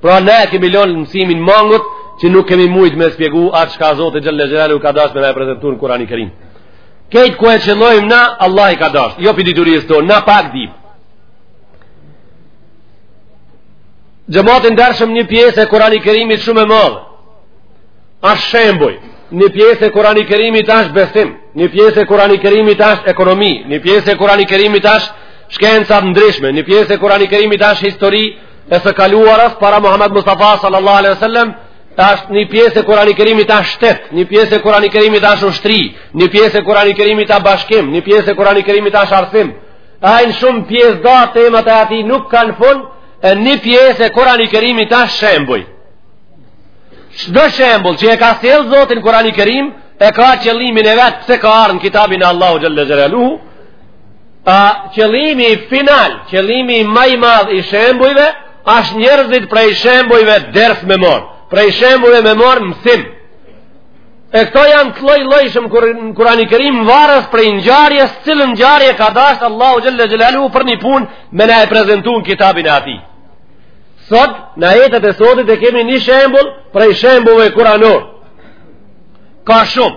Pra ne e kemi lënë mësimin mangut që nuk kemi mujtë me spjegu atë shka Zoti xhelle xhelaluhu ka dashtë me na prezentu në Kurani Kerim. Këtë ku e qëllojmë na, Allah i ka dashtë, jo prej diturisë tonë, na pak dim. Xhemat i ndershëm një pjesë e Kurani Kerimit shumë e madhe ashtë shembuj, një pjesë e Kurani Kerimit ashtë besim, një pjesë e Kurani Kerimit ashtë ekonomi, një pjesë e Kurani Kerimit ashtë shkenca të ndryshme, një pjesë e Kurani Kerimit ashtë histori, e së kaluarës para Muhammed Mustafa sallallahu alaihi wasallam, ashtë një pjesë e Kurani Kerimit ashtë shtet, një pjesë e Kurani Kerimit ashtë ushtri, një pjesë e Kurani Kerimit ashtë bashkim, një pjesë e Kurani Kerimit ashtë arsim. Janë shumë pjesë, pra temat e atij nuk kanë fund, e një pjesë e Kurani Kerimit ashtë shembuj. Çdo shembull që e ka sjell Zoti në Kurani Kerim, e ka qëllimin e vet pse ka ardh në kitabin e Allahu xhelle xhelaluhu, A qëllimi final, qëllimi ma i madh i shembujve ashtë njerëzit prej shembujve ders me marr, prej shembujve me marr mësim. E këto janë të llojllojshëm Kur- në Kurani Kerim, varet prej ngjarjes, cilën ngjarje ka dasht Allahu xhelle xhelaluhu për një punë me na e prezentu në kitabin e atij. Sot, në ajetet e sotit e kemi një shembull prej shembujve kuranorë. Ka shumë.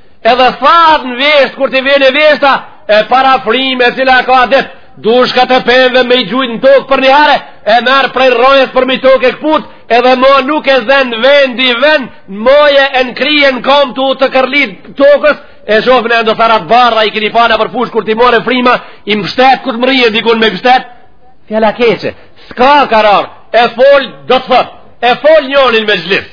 Edhe thahet në vjeshtë, kur të vjen e vjeshta, e para frime, e cila e ka adet dushkat e pemve me i gjujtë në tokë për njihere, e merr prej rrajës përmi tokë e këput, edhe ma nuk e zen vendi vend, n'maje e në krye në kamë tu u rrokullis tokës, e shofim edhe do therra të bardha, i kini pa na për fushë, kur t'i marrë frima, i mështet, ku të mrrije, dikun me i mështet, fjala e keqe, s'ka karar, e fol, do të thotë, e fol njoni në mexhlis,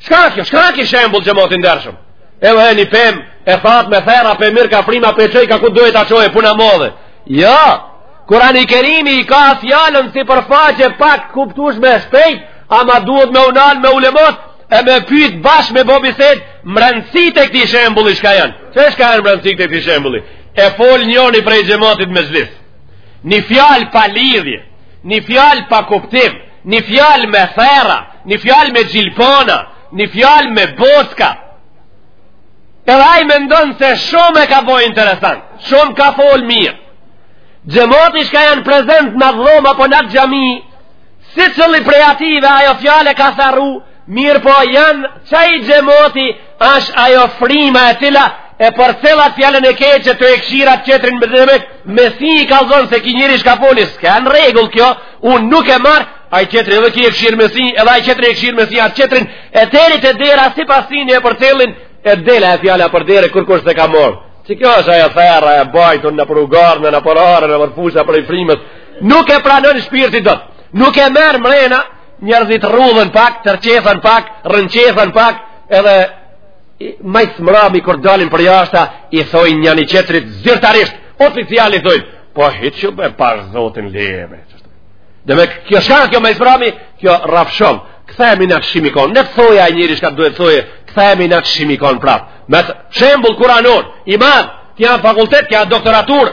Shka kjo, shka ky shembull xhemat i ndershëm? E dhe një pemë e thatë me therra, pe merrka frima, pe çojka ku do le ta çoj, punë e madhe. Jo, Kurani Kerimi i ka fjalën n'sipërfaqe pak kuptueshme shpejt, ama duhet me u nal me ulematë, e me pyt bashkë me ba bisedë, mrendësitë e këtij shembulli shka janë. Çka janë mrendësitë e këtij shembulli? E fol njoni prej xhematit n'mexhlis. Një fjalë pa lidhje, një fjalë pa kuptim, Një fjalë me therra, një fjalë me gjilpana, një fjalë me bocka. Edhe ai mendon se shumë e ka bo interesant, shumë ka fol mirë. Xhemati shka janë prezent në dhomë apo në xhami, secilin prej atyve ajo fjale ka therrë, Mirë po janë qaj gjemoti është ajo frymë e tillë e për cilat fjallën e keqë që të e këshillat qetrin me domethënë me sy i ka thonë se ki njëri çka foli s'ka në rregull kjo unë nuk e marr ai qetri edhe ki e kshyr me sy edhe ai qetri e kshyr me sy atë qetrin e deri te dera si pasin e për cilin e dela e fjalla prej dere kur kur s'e ka morë që kjo është ajo thera e bajtun nëpër ugarën nëpër arën nëpër fusha për i frimës nuk e pranon shpirti do nuk e merr mrena Njerëzit rrudhen pak, tërqethen pak, rrënqethen pak, edhe ma s'mrami kur dalin përjashta, i thojnë njani qetrit zyrtarisht, oficiale i thojnë, po hiç be pash Zotin leve. Domethënë kjo çka kjo ma s'mrami, kjo rrafshon, kthehemi në shimikon, ne thoja e njëri çka duhet thoje, kthehemi në shimikon prap. Me shembul kuranor, i madhë, kja fakultet, kja doktoratur,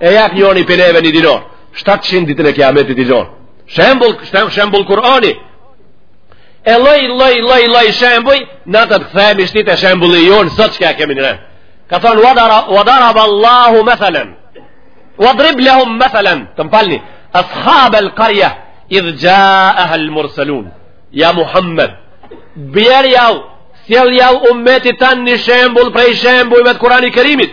E jep njëri prej neve një dinar. 700 ditën e kiametit t'i gjon. Shembull, shembull, shembull Kur'ani. E lloj-lloj lloj-lloj shembuj, na të kthehemi shti te shembulli jon sot që e kemi ne. Ka thon wadara wadara Allahu mathalan. Wadrib lahum mathalan. Të falni. Ashab al-qarya idh jaaha al-mursalun. Ya Muhammad. Bjerjau, sjelljau ummetit tan një shembull prej shembujve të Kur'anit Kerimit.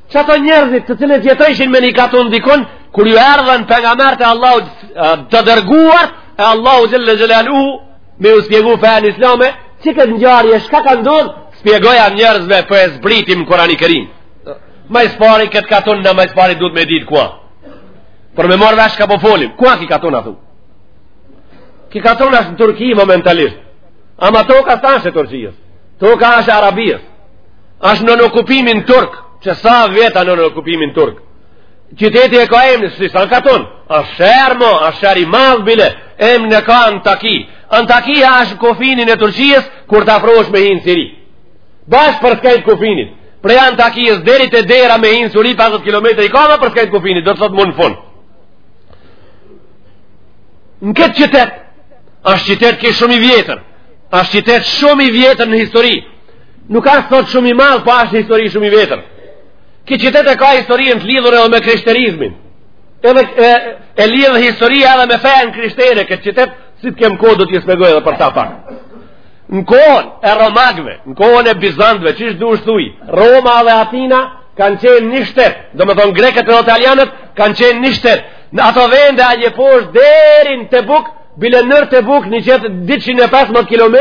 Qato njerëzit të cilët jetojshin në një katun dikun, kur ju erdhen pejgamerët e Allahut të dërguar, e Allahu xhel-le xhelaluhu, me ju shpjegu fenë islame, qikët ngjarje çka ka ndodhë, shpjegoja njerëzve po e zbritim në Kurani Kerim. Ma s'pari këtë katun ne ma s'pari duhet me ditë ku a. Për me morë vesh çka po folim, ku a ki katun a thu? Ki katun ashtë në Turki momentalisht. Ama toka s'është e Turqisë. Toka është e Arabisë. është nën okupimin turk, qe sa veta nën okupimin turk. Qyteti e ka emni, s'isht katun, është sheher mo, është sheher i madh bile, emnin e ka Antaki. Antakia është kufinin e Turqisë, kur të afrohesh me hi n'Siri. Bash përskaj kufinit, prej Antakisë deri te dera me hi n'Suri, 50 km i ka ma përskaj kufinit, do të thotë mu në fund. Në këtë qytet, është qytet ke shumë i vjetër, është qytet shumë i vjetër në histori, Nuk asht sot shumë i madh, po është histori shumë i vjetër. Ky qytet e ka historinë të lidhur edhe me krishterizmin. Edhe e, e lidh historia edhe me fenë krishtere këtë qytet, si të kem kohë do t'ju shpjegoj edhe për ta pak. Në kohën e Romakëve, në kohën e Bizantëve, qysh dush thuj, Roma dhe Athina kanë qenë një shtet, domethënë grekët dhe italianët kanë qenë një shtet. Në ato vende atje poshtë deri n'Tebuk, Bile nër Tebuk një gjithë 215 km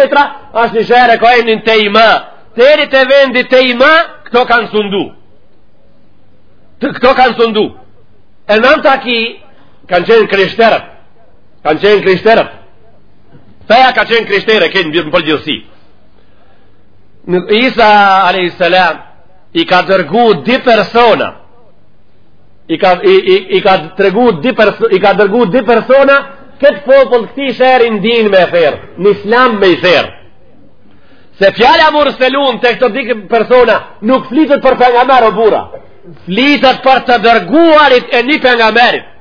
është një shehër e ka emnin Tejma. Deri te vendi Tejma, këto kanë sundu. Të këto kanë sundu. E n'Antaki, kanë qenë krishterët. Kanë qenë krishterët. Feja ka qenë krishterë, këtë në përgjithësi. Isa a.s. i ka dërgu di persona, i ka i i, i ka tregu di perso, i ka dërgu di persona kët popull këti shehri n'din me e therr, në islam me i therr se fjala murselun te këto di persona nuk flitet për pejgamber o burra flitet për të dërguarit e një pejgamberit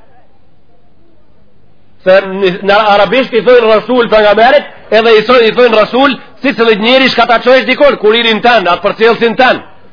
se në arabisht i thojnë rasul pejgamberit, edhe i thojnë, i thojnë rasul, secilit njeri çka ta çojsh dikon, kuririn tan, atë përcjellësin tan.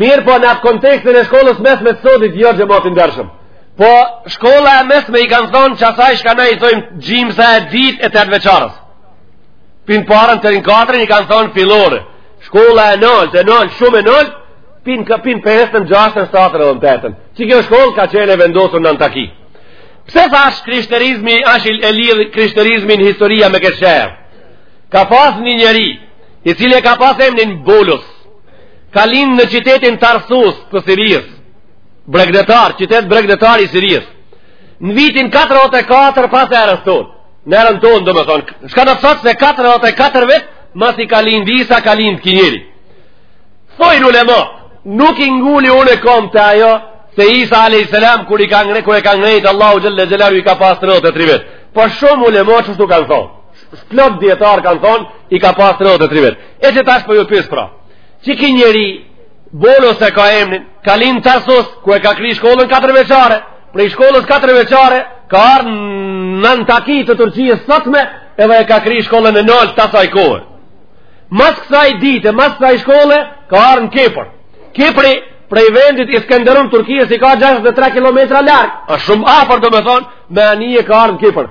Mirëpo në atë kontekstin e shkollës mesme të sotit, jo xhemat i ndershëm. Po shkolla e mesme i kanë thonë qasaj çka na i thojmë gjimsa e ditë e tetëvjeçares. Pi n'parën deri n'katrën i kanë thonë fillore. Shkolla e naltë, e naltë, shumë e naltë, pi n', pi n'pestën, gjashtën, shtatën edhe në tetën. Qikjo shkollë ka qenë e vendosur në Antaki. Pse thash krishterizmi, ashtë e lidhë krishterizmi në historia me kët shehër? Ka pas një njeri, i cili e ka pas emnin Bolus. ka lind në qytetin Tarsus të Sirisë, bregdetar, qytet bregdetar i Sirisë, në vitin 44 pas erës tonë, në erën tonë, domethonë, çka na thotë se 44 vjet masi ka lind Isa, ka lind ki njeri. Thojnë ulemat, nuk i nguli unë kambët te ajo, se Isa a.s. kur e ka ngre, kur e ka ngrejt, Allahu xhele xhelaluhu, i ka pas tredhetë e tri vjet. Po shumë ulema qështu kanë thonë. Plot dijetarë kanë thonë, i ka pas 33 vjet. E qitash po ju pys pra, qiki njeri, Bolos e ka emnin, ka lind Tarsos, ku e ka kri shkollën 4 vjeçare, prej shkollës 4 vjeçare, ka ardh në Antaki të Turqisë sotme, edhe e ka kri shkollën e naltë t'asaj kohe. Mas kësaj dite, mas kësaj shkolle, ka ardh në Kipër. Kipri, prej vendit Iskenderun Turkisë i ka 63 km larg. Është shumë afër, domethënë, me anije ka ardhur Kipër.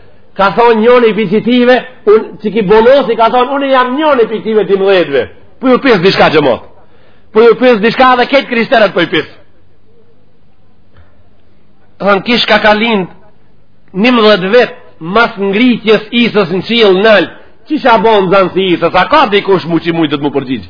ka thonë njoni pi qitive, qiki Bolosi ka thonë, unë jam njoni pi qitive dimdhetve, po ju pis diçka xhemat, po ju pis diçka dhe këta krishterët po i pis. Thonë, ki çka ka lind njëmdhet vjet, mas ngritjes Isës në qiell nalt, qish a bo nxanës i Isës, a ka dikush mu që mujt të m'u përgjigj?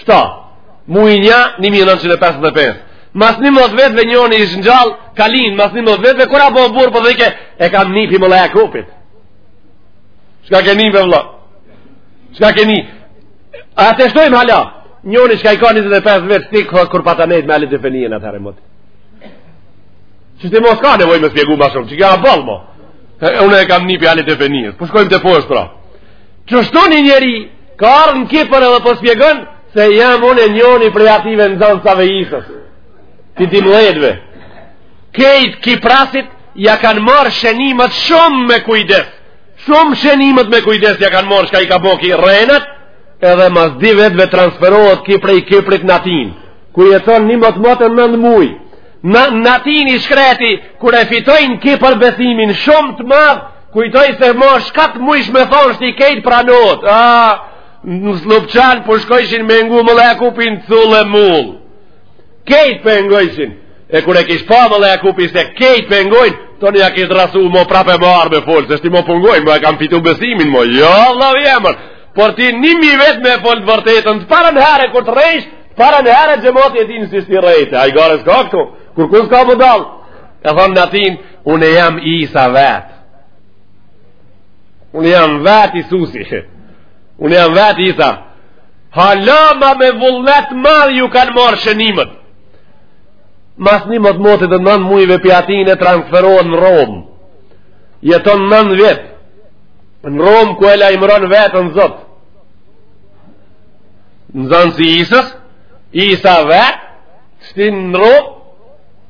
Shta, mu i nja, 1955. Mas njëmdhet vjetve njeri me ish ngjallë, kalinë, mas njëmdhet vjetve kura po burë për po dheke, e kam ni pi Mulla Jakupit. Shka ke ni pi, vlla? Shka ke nipi? A të shtojmë hala? Njoni shka i ka 25 vjet, stikë kërë kur pata nejtë me Halit efenijën atëherë mot. Qështu mo s'ka nevoj me spjegu ma shumë, qekjo a boll mo. Unë e kam ni pi Halit efenijës, po shkojmë teposhtë pra. Qështu një njeri ka ardhë në Kipër edhe po spjegon se jam unë e njoni prej ative nxansave Isës. Ti dimdhetve. Kejt Kiprasit ja kanë marrë shenimet shumë me kujdes. Shumë shenimet me kujdes ja kanë marrë shka i ka bo ki rrenat edhe mas di vjetve transferohet ki prej Kiprit në Atinë. Ku jeton një motmot e nënë muj. N'Atinë i shkreti, kur e fiton n'Kipër besimin shumë të madh, Kujtoj se mo shka t'mujsh me thonë shti kejt pranohet, a, në Slupçan po po shkojshin me ngu Mulla Jakupin të thullë e mullë. Kejt po e ngojshin, e kur e kish pa Mulla Jakupi se kejt po e ngojnë, tani ja kish rrasë mo prapë e marë me folë, se shti mo po m'ngojnë, mo e kam fitu besimin mo, jo, la vjemër, por ti një mi vjet me folë të vërtetën, të parën herë kur të rrejsh, të parën herë xhemati e din si shti rrejte, hajgare s'ka këtu, kur kus ka me dalë, e thonë në Unë jam Isa vet. Unë jam vet Isusi. Unë jam vet Isa. Hala ma me vullnet madh ju kanë marrë shënimet. Mas një motmoti dhe nënë mujve pi Atine transferohet në Romë. Jeton nënë vjet. Në Romë ku e lajmëron veten Zot. Nxansi Isës, Isa vet, shti në Romë,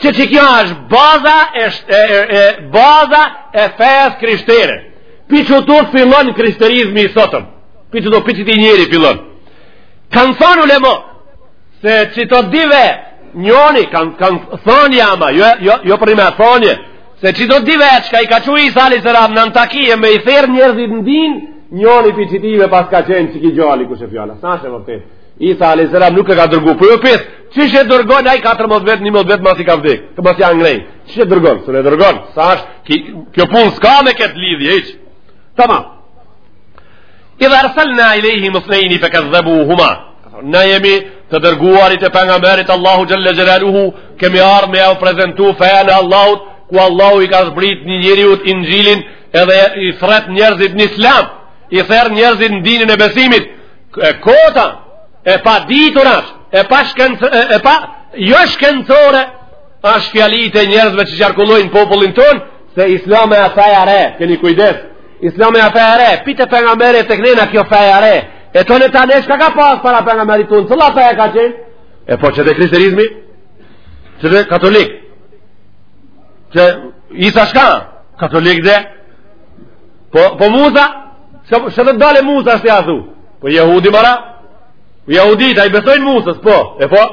Qeqekjo është baza e, e, e, e, baza e fejës krishtere. Pi qetu fillon krishterizmi i sotëm. Pi qetu pi qeti njeri fillon. Kanë thonë ulemat, se qeto di vet njoni, kanë kan thonë ama, jo, jo, jo po rrime thonie, se qeto di vet çka i ka çu Isa alejhi selam në Antakije me i thirrë njerëzit në din, njoni pi qetive paska qenë qeki gjali ku she fjala. S'ashtë e vërtetë. Isa alayhis salam nuk e ka dërgu, po jo, pse? Çish e dërgon ai 14 vjet, 11 vjet masi ka vdek. Kë masi a ngrejt. Çish e dërgon? S'un e dërgon. S'është ki, kjo punë s'ka me kët lidhje hiç. Tamam. Idh arsalna ilayhimusnayni fa kadhdhabuhuma. Na jemi të dërguarit e pejgamberit Allahu xhalla xhelaluhu, kemi ardhur me jau prezantu fenë e Allahut, ku Allahu i ka zbrit një njeriu t'Inxhilin edhe i thrret njerëzit në Islam, i thrret njerëzit në dinin e besimit. E kota, e paditur ashtë, e pa shkenc, e pa jo shkencore, ashtë fjalët e njerëzve që qarkullojnë popullin tonë, se islami a feja re, keni kujdes, islami a feja re, pi te pejgamberi e tëknena kjo feja re, e thonë ta ne shka ka pas para pejgamberit tonë, cëlla feja ka qenë? E po qe dhe krishterizmi, qe dhe katolik, qe Isa shka, katolik dhe, Po, po Musa, që të dale Musa është ja thu? Po jehudi mara? Po jehudit, a i besojnë Musës, po, e po?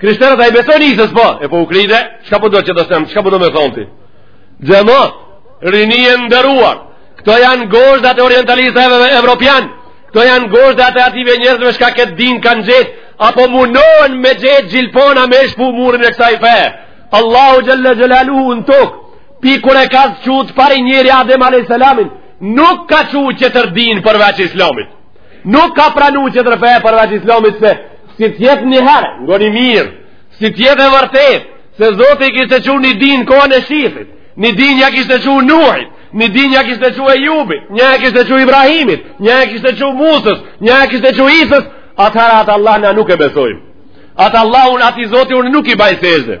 Krishterët a i besojnë Isës, po, e po u kry de? Shka po do që të shemë, shka po do me thonë ti? Xhemat, rini e nderuar, këto janë gozhdat e orientalistëve evropian, këto janë gozhdat e atyve njerëzve shka këtë din kanë gjet, apo munohen me gjet gjilpona me shpu murin e kësaj fe. Allahu xhelle xhelaluhu në tokë, Pi kur e ka çu të pari njeri Adem a.s. Nuk ka çu qetër din përveç islamit. Nuk ka pranu qetër fe përveç islamit se si të jetë një herë, ngoni mirë, si të jetë e vërtetë, se zoti i kishte çu një din kohën e Shithit, një din ja kishte çu Nuhit, një din ja kishte çu Ejubit, një ja kishte çu Ibrahimit, një ja kishte çu Musës, një ja kishte çu Isës, atëherë atë Allah na nuk e besojmë. Atë Allah unë atij zoti unë nuk i baj sexhde.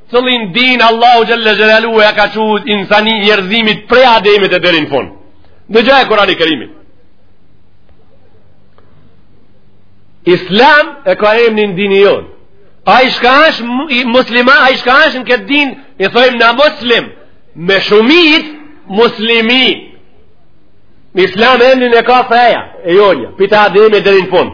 Cëllin din Allahu Xhelle Xhelaluhu e ka çu insanit njerëzimit prej Ademit e deri n'fun. Në gjuhë e Kurani Kerimit. Islam e ka emnin dini jonë. Ai shka është musliman, ai shka është në këtë din, i thojmë na muslim, me shumicë muslimin. Islam emnin e ka feja, e jonja, pi te Ademi deri në fun.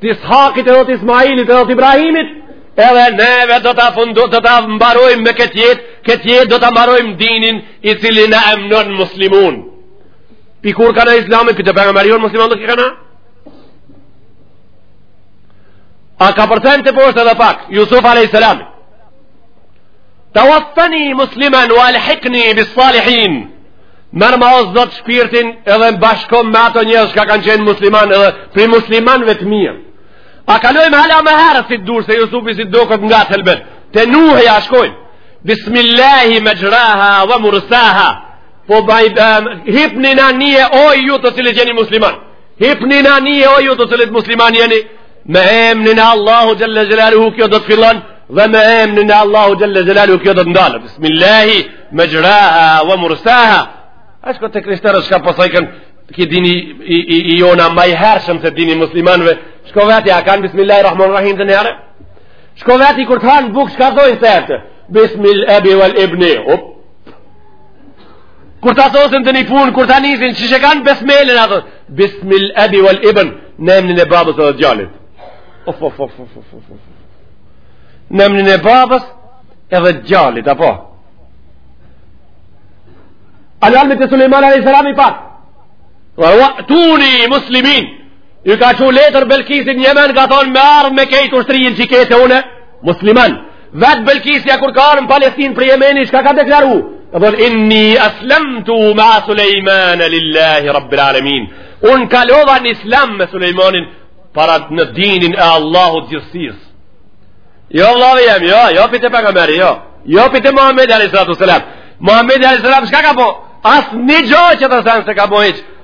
të Ishakit edhe të Ismailit edhe të Ibrahimit edhe neve do të fundu do ta mbarojmë me këtë jetë këtë jetë do ta mbarojmë dinin i cili na emnon muslimun pi kur ka në islamit pi te pejgamberi jonë musliman do të kërë a ka përten te poshtë edhe pak Jusuf a.s. teveffeni muslimen ve elhikni bis salihin Merrma o zot shpirtin edhe bashkom me ato njerëz çka kanë qenë musliman edhe pri muslimanve të mirë. A kalojmë hala ma herët si të durë se Jusufi si të doket ngat helbet. Te Nuhi a shkojmë. Bismillahi mexhraha ve mursaha. Po baj, um, hipni në anije oj ju të cilët jeni musliman. Hipni në anije oj ju të cilët musliman jeni. Me emnin e Allahu Xhelle Xhelaluhu kjo do të fillon Dhe me emnin e Allahu Xhelle Xhelaluhu kjo do të ndalë Bismillahi mexhraha Ve mursaha Ashtë këta të krishterët shka pësajken po Ky dini i, i, i jona ma i hershëm Se dini muslimanve Shko veti a kanë Bismillahi Rahman Rahim të njare Shko veti kur të hanë buk shka thojnë se ertë Bismil ebi vel ibni Up Kur të asosin të një punë Kur ta nisin qysh e kanë besmelen Bismil abi wal ibn, në emrin e babës dhe djalit. Of of of of of of. Në emrin e babës edhe djalit, apo? Al almi të Suleiman a.s. i pak Dhe ua tuni muslimin I ka çu letër Belkisit n'Jemen Ka thonë me ardhë me kejt ushtrinë që e ke te une Musliman Vetë Belkisja kur ka ardhë në Palestinë prej Jemenit, shka ka deklaru? Ka thonë inni aslemtu ma Suleiman e lillahi rabbil alemin. Unë kalova në islam me Suleimanin para në dinin e Allahut të gjithësisë. Jo, vllau jem, jo, jo, pite pejgamberin, jo. Jo, pite Muhammed a.s. Muhammed a.s. shka ka bo? As një gjo qët sen s'e ka bo hiç.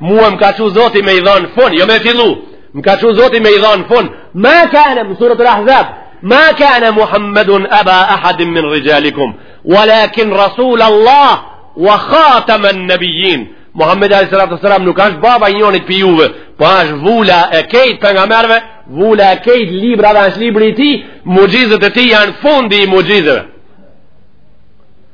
Mua më ka çu zoti me i dhanë fun, jo me fillu, më ka çu zoti me i dhanë fun, ma kane, në suretul ahzab, ma kane Muhammedun aba ahadin min rijalikum, walakin rasul Allah, wa khataman nebijin, Muhammed Alejhi Salatu Selam nuk është baba i njonit prej juve, po është vula e kejt pejgamberve, vula e kejt librave është libri i tij, muxhizet e tij janë fundi i muxhizeve.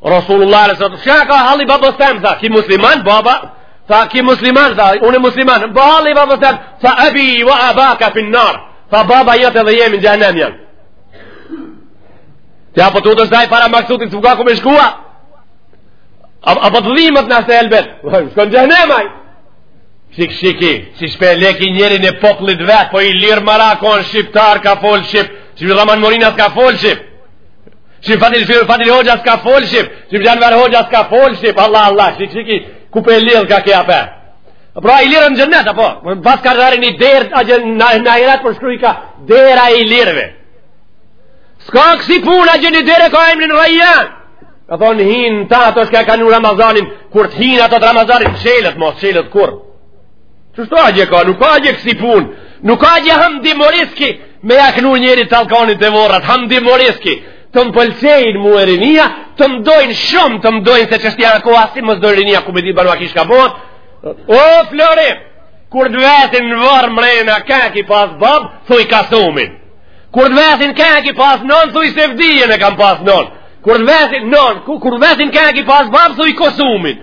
Rasulullah e sëtë, shka ka halli i babës tem, tha, ki musliman, baba, tha, ki musliman, tha, unë musliman, po halli i babës tem, tha, ebi, wa abaka, finnar, tha, baba jot edhe jemi në xhehnem janë. Ja, po të të shdaj para maksutit, s'ka ku me shkua, a, a po të dhimet në asë elbet, shko në xhehnem aj, Shiki shiki, si shpe leki njerin e popllit vet, po ilir mara konë shqiptar ka folë shqip, që mi Rrahman Morina s'ka folë shqip, Si Fadil Fir, Fadil Hoxha s'ka fol shqip. Si Enver Hoxha s'ka fol shqip. Allah Allah, shiki shiki ku po e lidh ka kja pe. Pra ilirët në xhennet apo? Pas ka dhënë një derë atje në ahiret për shkruaj ka dera e ilirëve. S'ka kësi pune atje, një derë ka emrin Rejjan. Ka thonë hinë ta ato shka ka një Ramazanin, kur të hinë ato të Ramazanin, mshelet, mo s'çelet kurr. Qështu atje ka, nuk ka atje kësi pun, nuk ka atje Hamdi moriski, me ja knu njerit talkinin te vorret, Hamdi moriski, të më pëlqejnë mu e rinia, të më dojnë shumë, të më dojnë se qështu janë koha, si më s'dojnë rinia, ku me di bërë kishka bërë, o Florim, kur të vetin në vorr mrena, kë ki pas babë, thuj Kasumin, kur të vetin kë ki pas non, thuj Sevdijen e kam pas non, kur të vetin non, kur të vetin kë ki pas babë, thuj Kasumin,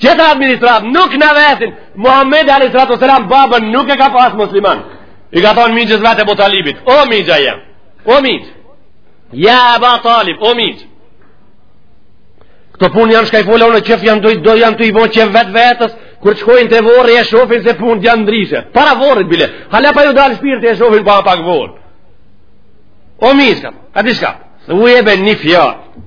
Qët administratë nuk na vesin, Muhammed Alejhi Salatu Selam babën nuk e ka pas musliman. I ka thonë mixhës vet Ebu Talibit, o mixha jem, o mixhë, ja Eba Talib, o mixhë. Këto punë janë shka i folë, unë qëf janë dojtë, do janë tu i bo qef vetvetes, kur të shkojnë te vorri e shofin se punët janë ndryshe. Para vorrit bile, hala pa ju dalë shpirti e shofin pa pa vorr. O mixhë, ka di shka, thuje be një fjalë.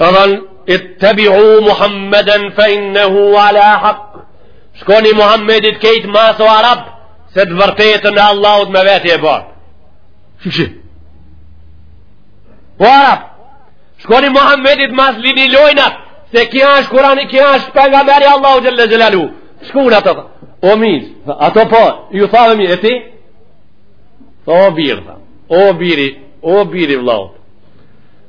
Të dhënë, ittebiu Muhammeden fe innehu alel hak, shkoni Muhammedit krejt mas o Arab, se të vërtetën e Allahut me veti e ban. Shikë O Arab, shkoni Muhammedit mas lini lojnat, se ky është Kurani, ky është pejgamberi i Allahut xhele xhelaluhu. Shkun atje edhe, o mizë, ato po, ju thave mi, e ti? O birë, o biri, o biri i vllaut,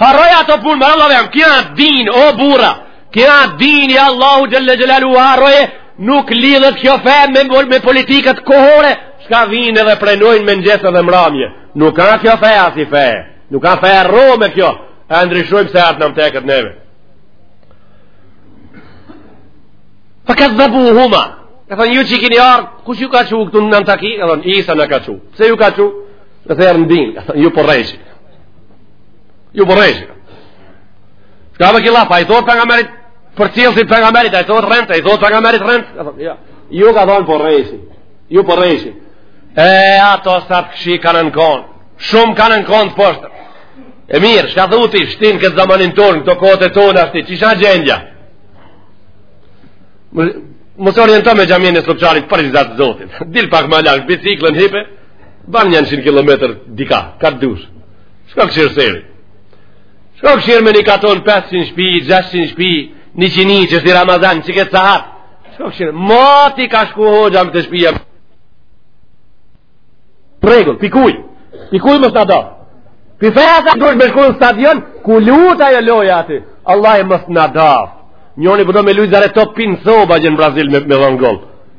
Harroj ato punë, më Allah jam, kja din, o burra, ky din i Allahut xhele xhelaluhu harroje, nuk lidhet kjo fe me, me politikat kohore, çka vijnë edhe perëndojnë mëngjes edhe mramje. Nuk ka kjo fe asë i fe, nuk ka fe rro me kjo, e ndryshojmë se atë në na teket neve. Fe kedhdhebuhuma, e thonë ju që kini ardhë, kush ju ka çu këtu në Antaki, e thonë Isa na ka çu, s'ju ka çu, e thërë në dinë, e thonë ju po rreni. Po Ju po rreni. Çka me killa, po i thotë pejgamberit, përcjellësi pejgamberit, a i thotë rren, a i thotë pejgamberit rren. Ja. Ju ka thonë po rreni. Ju po rreni. E, ato sa të këqij kanë kon. Shumë kanë kon të poshtër. E mirë, çka thu ti, qysh në këtë zamanin tonë, këto kohët tona, ashti, qysh asht gjendja? Mos u orientoni me xhaminë e Sllupçanit për hatër të Zotit. Dil pak ma larg, biciklën hipe, Ban nja njëqind kilometër dika, kah të dush. Çka ke shkirë seri? Çka ke shkirë me një katun 500 shpi, 600 shpi, njëqind, që është Ramazan, që këtë sahat? Çka ke shkirë? Mati ka shku hoxha te shpija. Pregull, pikuj, pikuj më së Pi feja sa dush me shku në stadion, ku luhet ajo loja aty. Allah e më së Njoni përdo po me lujtë zare topin, thu ban gjen Brazil me, me dhënë gol.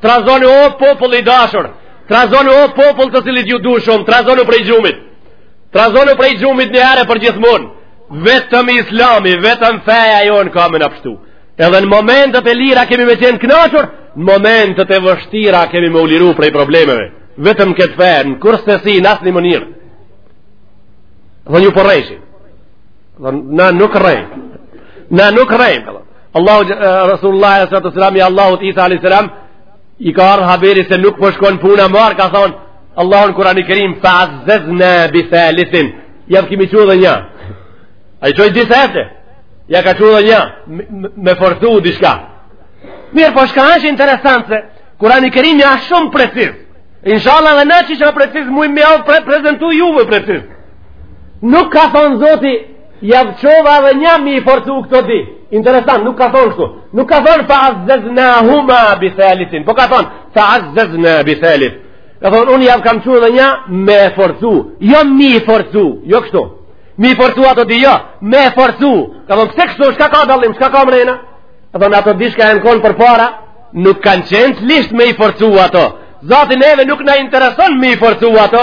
Trazonu o popull i dashur, trazonu o popull të cilit ju du shumë, trazonu prej gjumit. Trazonu prej gjumit një herë përgjithmonë. Vetëm Islami, vetëm feja jonë ka me na pështu. Edhe në momentet e lira kemi me qenë kënaqur, në momentet e vështira kemi me u liru prej problemeve. Vetëm këtë fe, në kurrsesi në asnjë mënyrë. Dhe ju po rreni. Na nuk rrej. Na nuk rrej. Allahu, Rasulullah sallallahu alaihi wasallam i Allahut Isa alaihi salam i ka ardhur haberi se nuk po shkon puna mar, ka thon Allahu në Kur'anin e Kerim fa'azzazna bi thalithin. Ja kimi çu dhe një. Ai çoi dy sefte. Ja ka çu dhe një me forcu diçka. Mirëpo çka është interesant se Kurani Kerim asht shumë preciz. Inshallah dhe na qysh preciz, muj me jau pre, prezentu juve preciz. nuk ka thonë zoti jav çova edhe një me i forcu këto dy interesant nuk ka thonë kështu nuk ka thonë fa azzezna huma bi thalitin po ka thonë fa azzezna bi thalit ka thonë unë jav kam çu edhe një me e forcu jo me i forcu jo kështu me i forcu ato dy jo me e forcu ka thonë pëse kështu çka ka dallim çka ka mrena ka thonë ato dy çka jenë konë përpara nuk kanë qenë të ligsht me i forcu ato Zaten neve nuk na intereson me i forcu ato,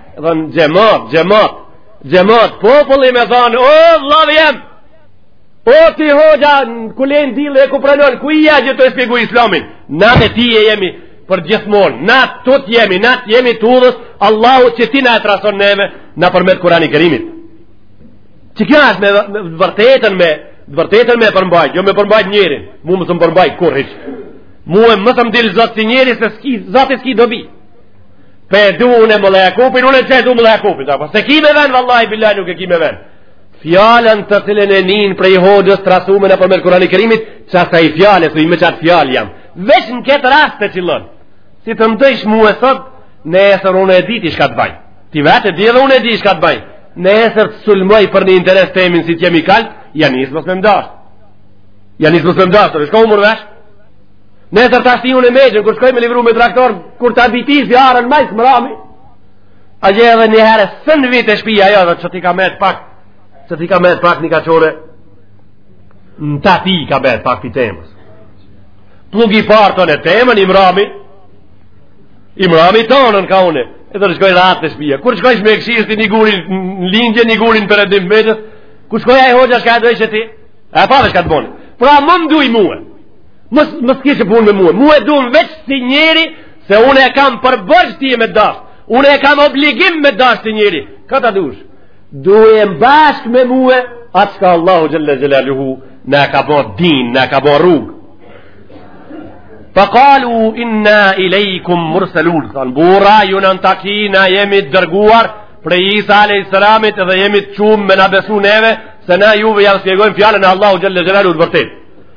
Edhe në xhemat, xhemat, xhemat, populli me thonë, o, vlla jem, o, ti hoxha, në kulen dile e ku pranon, ku je gjithë tu shpjegu islamin, na me ty jemi, përgjithmonë, na të tut jemi, na të jemi të udhës Allahut që ti na e trason neve, nëpërmjet Kurani Kerimit. Që kjo është me vërtetën me, vërtetën me përmbajt, jo me përmbajt njerin, mu mos më përmbaj kurr hiç. Mu e më të më dil zot si njeri, se zaten s'ki dobi. Pe e du unë e më lehekupin, unë e që e du më lehekupin, apo se ki me ven, vallahi, bilahi, nuk e ki me ven. Fjalën të cilën e nin prej hoxhës të trasume nëpërmjet Kurani Kerimit, që asaj fjalë, e i me qat fjalë jam. Vesh në ketë rast të qëllon, si të m'dush mu e sot, nesër unë e di ti çka të baj. Ti vetë e di edhe unë e di çka të baj. Nesër të sulmoj për një interes temin si të jemi kaltë, ja nis mos me m'dashtë. Ja nis mos me m'dashtë, çka u mor vesh? Nesër tashti unë e meqën, kur shkoj me livru me traktor, kur të abiti si arën majtë më rami, a je edhe një herë, s'vij te shpia jo, edhe qeti ka metë pak, qeti ka metë pak një ka qore, në ta ti ka metë pak të temës. Plugi pak tokën e temën, i më rami, i më rami tonën ka une, e të shkoj rahat te shpia. Kur shkoj me e këqyr ti një gurin në lindje, një gurin perëndim meqës, kur shkoj ai hoxha çka do që ti, e pa dhe çka të boni. Pra mos m'duj mue, Mos mos kishe punë me mua. Mua duhëm veç si njeri se unë e kam për borxh ty me dash. Unë e kam obligim me dash ty njeri. Kë ta dush. Duje bashk me mua atë që Allahu xhel-le xhelaluhu na ka ba din, na ka ba rrug. Fe kalu inna ilejkum murselun. Thanë burra ju në Antaki na jemi të dërguar prej Isa alejhi selamit dhe jemi të çum me na besu neve se na juve jau shpjegojmë fjalën e Allahu xhel-le xhelaluhu të vërtetë.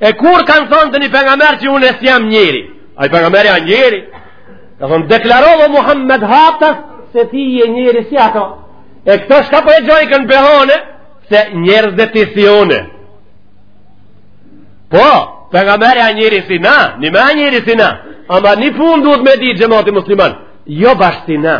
E kur kanë thonë ti je pejgamer që unë e si jam njeri? A ai pejgamer a njeri? Ka thonë, deklarou Muhammed haptas se ti je njeri si ato. E këto çka po e gjojkan behone, se njerëz edhe ti si ne. Po, pejgameri a njeri si na, ni ma njeri si na. Ama një punë duhet me di xhemati musliman, jo bash si na.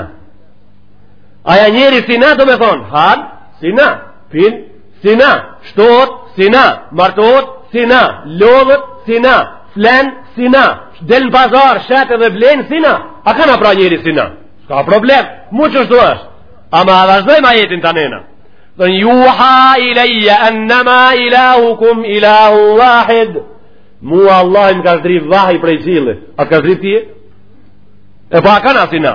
Ai a njeri si na domethonë, han, si na, pin, Si na shtohet, si na martohet, si na lodhet, si na flen, si na del në pazar, shet edhe blen, si na. A kana pra njeri si na? S'ka problem, mu qashtu është. Ama vazhdojma ajetin tanë, na thonë juha ilejje, ennema ilahukum ilahun wahid. Mu Allahi m'ka zdrit vahj prej qilli. A t'ka zdrit tye? E po a kana si na?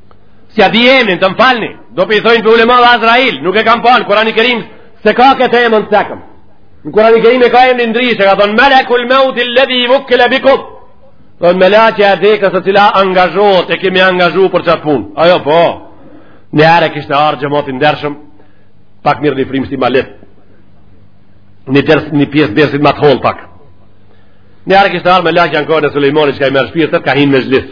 S'ia di emrin, të më falni, do po i thojnë prej ulemave Azrail, nuk e kam pa n'Kurani Kerim, se ka këtë emën, s'e kem. Në Kurani Kerim e ka emnin ndryshe, ka thonë, melekul meuti ledhi vukkile bikum. Thonë, melaqe e dekës, e cila angazhohet, e kemi angazhu për qatë punë. Ajo, po, njëherë e kishtë arë xhematin dërshëm, pak mirë një frymë si ma lehtë. Një, ders, një pjesë dersit ma të hollë pak. Njëherë e kishtë arë melaqja në kërë në Sulejmani që ka i merr shpirt, ka hi në mexhlis.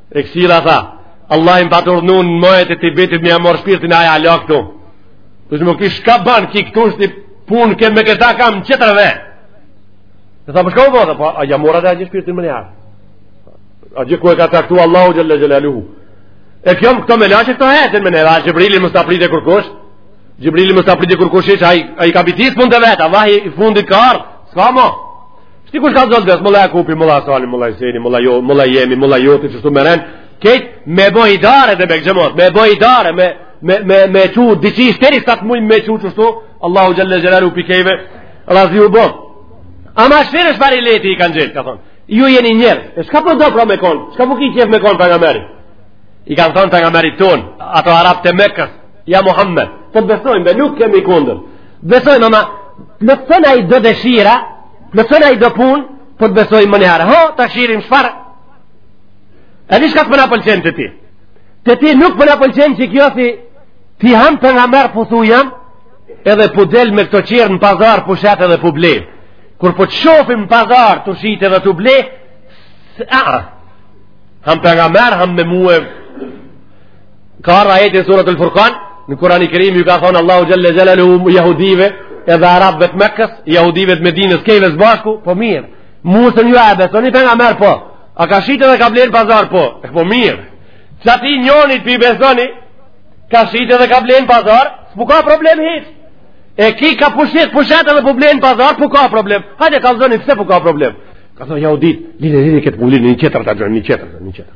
E kësira tha, Allahi m'pat urdhnu në majet e Tibetit me ja marr shpirtin, ai hala këtu. Të që më këti shka banë ky këtu është një punë ke me këta kam një qetër dhe. Dhe tha për çka u do, po ja mora atje shpirtin menjëherë. Atje ku e ka caktu Allahu xhelle xhelaluhu. E kjo me këto melaqe këto hetën menjëherë, Xhibrilin mos ta pret kërkush, Xhibrilin mos ta pret kërkush, ai ka bitis punët e veta, vahji i fundit ka ardhë, s'ka mo. Shti kush ka zonë gësë, mulla Jakupi, mulla Salihi, mulla Hyseni, mulla jo, mulla jemi, mulla joti, qashtu merren, krejt me bo idare edhe me këtë xhemat, me bo idare, me, me, me, me çu, diçi i shteri sa të mujnë me çu qashtu, Allahu xhelle xhelaluhu prej krejve, razi u bo. Ama shqyre çfarë ileti i kanë gjetë, ka thonë, ju jeni njeri, e çka po do pra me konë, çka po ki qef me konë pejgameri? I kanë thonë pejgamerit tonë, ato arabt e Mekës, ja Muhammed, të besojmë dhe nuk kemi kundër, Besojmë ama, plotsonaj do dëshira, plotsonaj do punë, po të besojmë menjëherë. Ho, ta shqyrim çfarë? A di çka s'po na pëlqen te ti? Te ti nuk po na pëlqen qekjo, si ti ham pejgamer po thu jam, edhe po del me këto qirë në pazar po shet edhe po ble. Kur po të shofim në pazar tu shit e tu ble, a, ham pejgamer, ham me muë, ka ra ajeti suretul furkan në kurani kerim ju ka thonë Allahu xhelle xhelaluhu jahudive edhe arabëve të mekës jahudive të medinës krejve së bashku po mirë musën ju e besoni pejgamer po a ka shit edhe ka ble në pazar po e po mirë qatij njonit po i besoni ka shit edhe ka ble në pazar s'po ka problem hiç e ky ka po shet po shet edhe po ble në pazar po ka problem hajde kallxoni pse po ka problem ka thonë jahudit lini lini këtë po lini një qetër ta gjejmë një qetër një qetër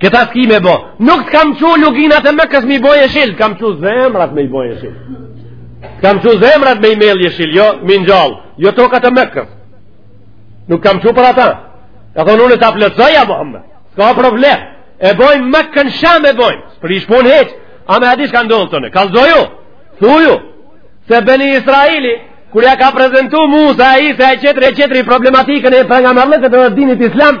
Këta s'ki me bo. Nuk të kam çu luginat e Mekës m'i bo jeshil. Të kam çu zemrat me i bo jeshil. Të kam çu zemrat me i mjell jeshil. Jo, m'i ngjall. Jo tokat e Mekës. Nuk kam çu për ata. Ka thonë unë ta plotësoj, Muhammed. S'ka problem. E bojmë Mekën Sham e bojmë. S'prish punë hiç. Ama a di shka ndodh tani. Kallzoju. Thuju. Se Beni Israili, kur ja ka prezentu Musa, Isa, e qetri, e qetri, problematikën e pejgamberllëkut e dinit islam,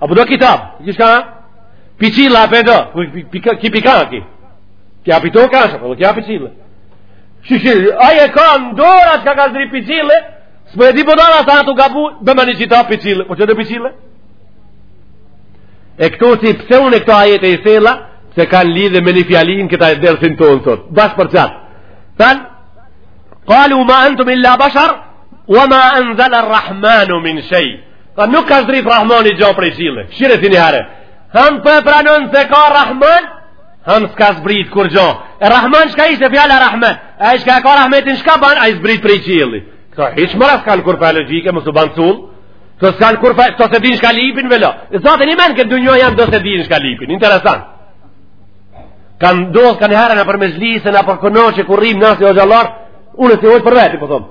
A po do kitab, qysh ka? Pi qilli a pe do, ki pika ki. Ki pi toka është, ki pi qilli. Shishë, aje ka në dora çka ka zbrit pi qilli, se po e di po dara sa atu ka bu, bëma një qita pi qilli, po që të pi qilli? E këto se pse unë e këto ajete i solla, se kanë lidhje me një fjali n'këta dersin tonë sot. Bash për qata. Thanë, kalu ma entum illa bashar, wa ma enzala rrahmanu min shejë. Dhe nuk ka zbrit Rahmani gjo prej qilli. Shire si një herë. Hëm për po pranon se ka Rahman, hëm s'ka zbrit kurgjo. E Rahman shka ishte fjala Rahman. E shka ka Rahmetin shka ban, ai zbret prej qilli. Këto hiç mëra s'kan kurrfarë logjike, mos u ban cullë. Këto s'kan kurrfarë, këto s'e din shka lypin valla. E zote një me n'këtë dunjo jan do s'e din shka lypin. Interesant. Kan do s'kan herën a për mexhlisin, a për kënoqë, kur rrim na si hoxhallarë, unë si hoxhë për veti, po thom.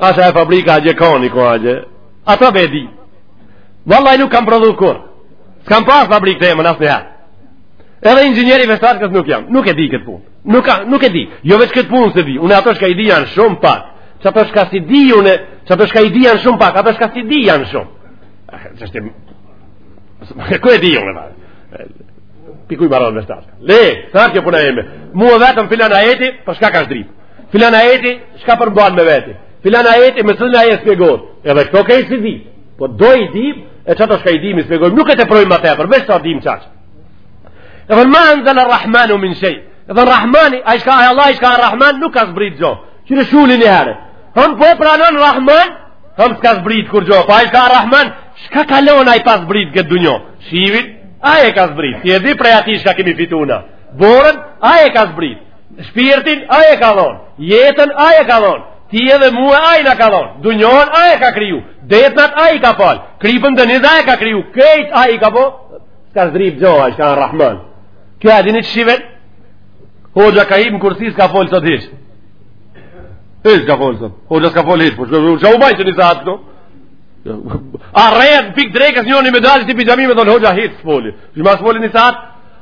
Asha e fabrika a gje koni ku a gje. Ata s'e di. Vallaj nuk kam prodhu kur. S'kam pas fabrikë të emën asnjëherë. Edhe inxhinieri veshtar këtë nuk jam. Nuk e di këtë punë. Nuk, nuk e di. Jo veç këtë punë s'e di. Unë ato shka i di janë shumë pak. Qato shka s'i di unë, qato shka i di janë shumë pak. Ato shka s'i di janë shumë. Ah, që është e... Ku e di unë, vajë? Pikuj baron veshtar. Le, s'a kjo puna eme. Mua vetëm filan ajeti, për po shka ka zbritë. Filan ajeti, shka përmban me veti? Filan ajeti, me cilin ajet shpjegohet. Edhe këto kejt s'i di. Po do i di, e qato shka i di, m'i shpjegon. Nuk e teprojmë ma tepër, veç sa dim qaq. Edhe ve ma enzele Rrahmanu min shej. Edhe në Rahmani, ai shka a Allah, ai shka Rahman, nuk ka zbrit gjo. Që në shulli një herë. Hëm po pranon Rahman, hëm s'ka zbrit kurgjo. Pa po ai shka Rahman, shka ka lon ai pa zbrit n'këtë dunjo? Shivit, ai e ka zbrit. Ti e di prej ati shka kemi fitu na. Borën, ai e ka zbrit. Shpirtin ai e ka dhon, jetën ai e ka dhon, ti edhe mua ai na ka dhon, dunjon ai e ka kriju, detnat ai i ka fal, kripën dhe ai e ka kriju, kejt ai i ka bo, s'ka zbrit gjo, ai shka në Rahman. Kjo e dinit shivet, hoxha ka im kurrsi s'ka fol sot hiç. Hiç ka fol sot, hoxha s'ka fol hiç, po çka u bajt një sahat këto. A rejët pik drekës njën një medalë që ti pijami me thonë hoxha hiç s'foli. Qysh ma s'foli një sahat,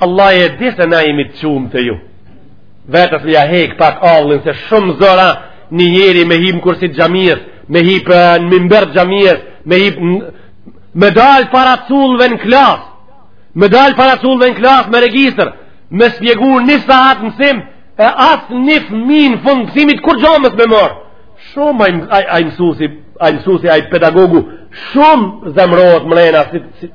Allahi e di se na imi të çum te ju Vetes me ja hek pak hallin se shumë zor a Një njeri me hip n'kursi t'xhamisë Me hip në mimber t'xhamisë Me hip Me dalë para cullëve në klas Me dalë para cullëve në klas me regjistër Me shpjegu një sahat msim E asnjë fmi në fund t'msimit kurgjo mos me marrë Shumë ai mësusi ai pedagogu Shumë zemrohet mrena si, si,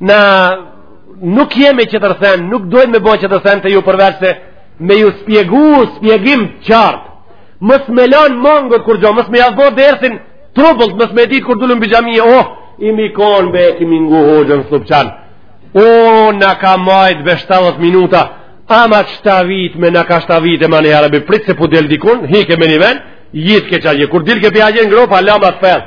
Na nuk jemi që të rëthen, nuk dojmë me bo që të rëthen te ju përveç se me ju shpjegu, shpjegim qartë. Mos me lanë mangut kurgjo, mos me ja bo dersin trubull, mos me ditë kur dulëm pi xhamie, oh, imi konë be, kimi ngu hoxën Sllupçan. O, oh, na ka majtë be 70 minuta, ama që ta vitë me në ka 7 vitë e ma ja Rabbi, prit se po del dikun, hike me një ven, jitë ke qajë, kur dilë ke pjajë në gropa, hala ma fellë.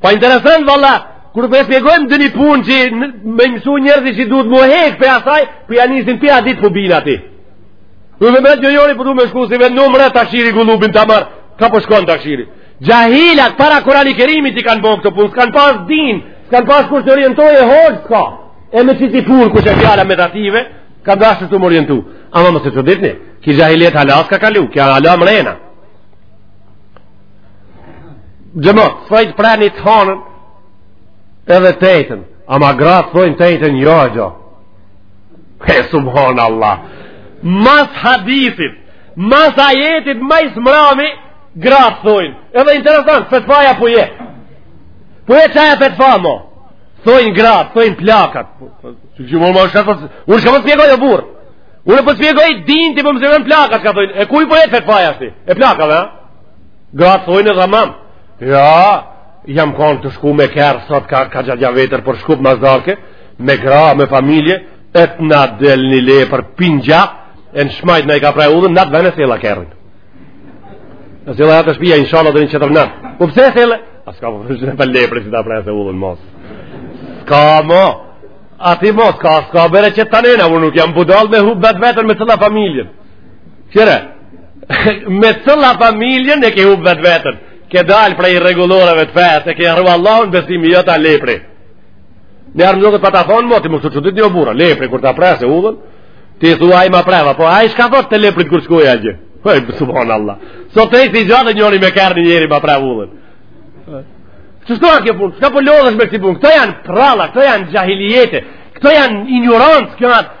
Pa po interesant valla, kur po e shpjegojmë doni punë që me mësu njerëzit që duhet me u hek prej asaj, po ja nisin ti a ditë po bin aty. Po më bëj jori po duhet me shku si vetë numra tashiri gulubin tamar, ka po shkon tashiri. Xhahilat para Kurani Kerimit i kanë bën këto punë, s'kanë pas din, s'kanë pas kush t'i orientojë e hoxh ka. E me qito punë kush e fjala meditative, ka dashur të me u orientu. Ama mos u çuditni, ky xhahilijet hala s'ka kalu, kjo hala mrena. Gjëma, sëjtë pra një të hanën edhe të enjten. Ama gratë thojnë të enjten jo e gjo. He, subhanallah. Mas hadithit, mas ajetit, ma i mrami, gratë thojnë. Edhe interesant, fetvaja po je. Po je qajo fetva mo. Thojnë gratë, thojnë plakat. Që që më më shëtë, unë çka po të shpjegoj o burrë. Unë po shpjegoj din ti po më zëvon plaka çka thonë. E kujt po e fetvaja asht? E plakave, ha? Gratë thojnë edhe mam. Ja, jam konë tu shku me kerr, sot ka, ka gjatë vetër për Shkup mazarke, me gra, me familje, e të na del një lepur pingja, e në shmajt na e ka pre udhën, n'at ven e ktheva kerrin. E ktheva te shpia, inshallah dhe një qetër natë. Po pse e ktheve? A s'ka po përshë në për lepri si ta pret udhën mos. S'ka mo, aty mos, ka, s'ka bereqet atë anë, unë nuk jam budall me hup vetveten me cëlla familjen. Kqyre, me cëlla familjen e ke hup vetveten, ke dalë prej rregulloreve të fesë, e ke harru Allahun besimi jot a lepri. Ne armë zotët pa ta thonë, mo ti, më kështu që ditë një burra, lepri, kur ta pret udhën, ti thua ai ma preu, po ai çka thot te leprit kur shkon atje? Po e subhanallah. Sot ekti gjatë njeri me kerr një njeri ma preu udhën. Qështu a kjo punë, çka po lodhesh me kësi punë, këto janë pralla, këto janë xhahilijete, këto janë injorancë, këto janë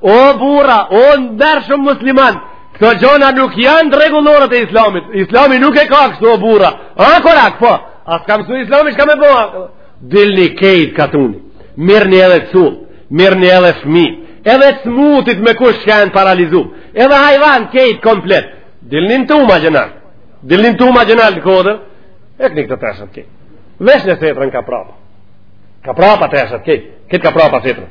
O burra, o ndershëm muslimanë, këto gjona nuk janë të rregullorët e islamit. Islami nuk e ka kështu o burra. A, korak, po. A s'ka mësu islami, shka me ba? Dilni kejt katuni. Mirrni edhe të mirrni edhe fmi. Edhe të smutit me kush shka jen paralizu. Edhe hajvan kejt komplet. Dilni në tuma xhenal. Dilni në tuma xhenal te kodra. E hekni këtë teshat kejt. Veshne setrën ka prapa. Ka prapa teshat kejt. Këtë ka prapa setrën.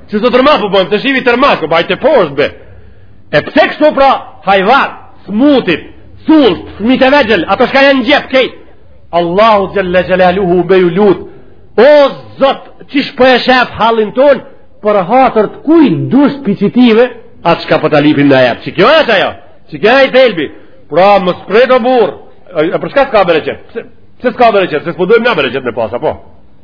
Qysh tërma ku bojmë, të shimi tërmaku, baj të poshtë be. E pse kështu pra, hajvant, smutit, çullt, fmit e vegjel, ato shka janë xhep, kejt. Allahu xhelle xhelaluhu me ju lut, o zot, qysh po e shef halin ton, për hatër të kuj dush fëmive, atë shka po ta lypin na jep. Qe kjo e qe ajo, qe kjo e thelbi, pra more burrë, e për shka s'ka bereqetë, se s'ka bereqetë, se s'po dojmë na bereqetë në pasa, po.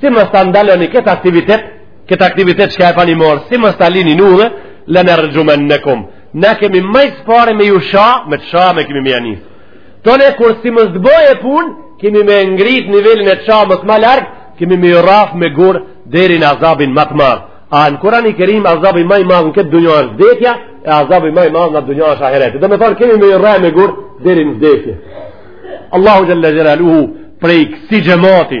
si mos ta ndaloni këtë aktivitet, këtë aktivitet që ka e pani morë, si mos ta lini në udhe, le nër gjumen kum. Na kemi ma s'pari me ju sha, me të sha, na kemi me ja nisë. Tani, kur si mos të boje pun, kemi me ngritë nivelin edhe më të ma largë, kemi me rrah me gurë deri në azabin më të madh. A në Kurani Kerim, azabi më i madh në këtë dynjo është vdekja, e azabi më i madh në dynjo është ahiretit. Do me thonë, kemi me rrah me gurë deri në vdekje. Allahu Xhelle Xhelaluhu prej kësi xhemati,